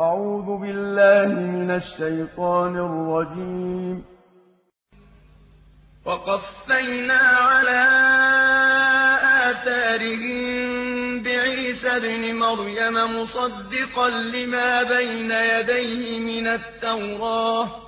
أعوذ بالله من الشيطان الرجيم. وقفينا على آثارهم بعيسى ابن مريم مصدقا لما بين يديه من التوراة.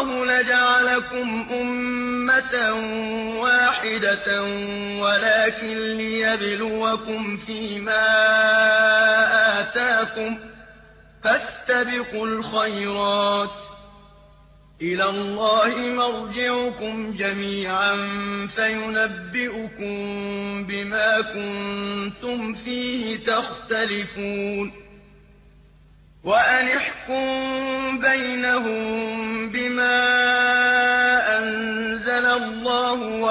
الله لجعلكم أمة واحدة ولكن ليبلوكم فيما آتاكم فاستبقوا الخيرات. إلى الله مرجعكم جميعا فينبئكم بما كنتم فيه تختلفون. وأن احكم بينهم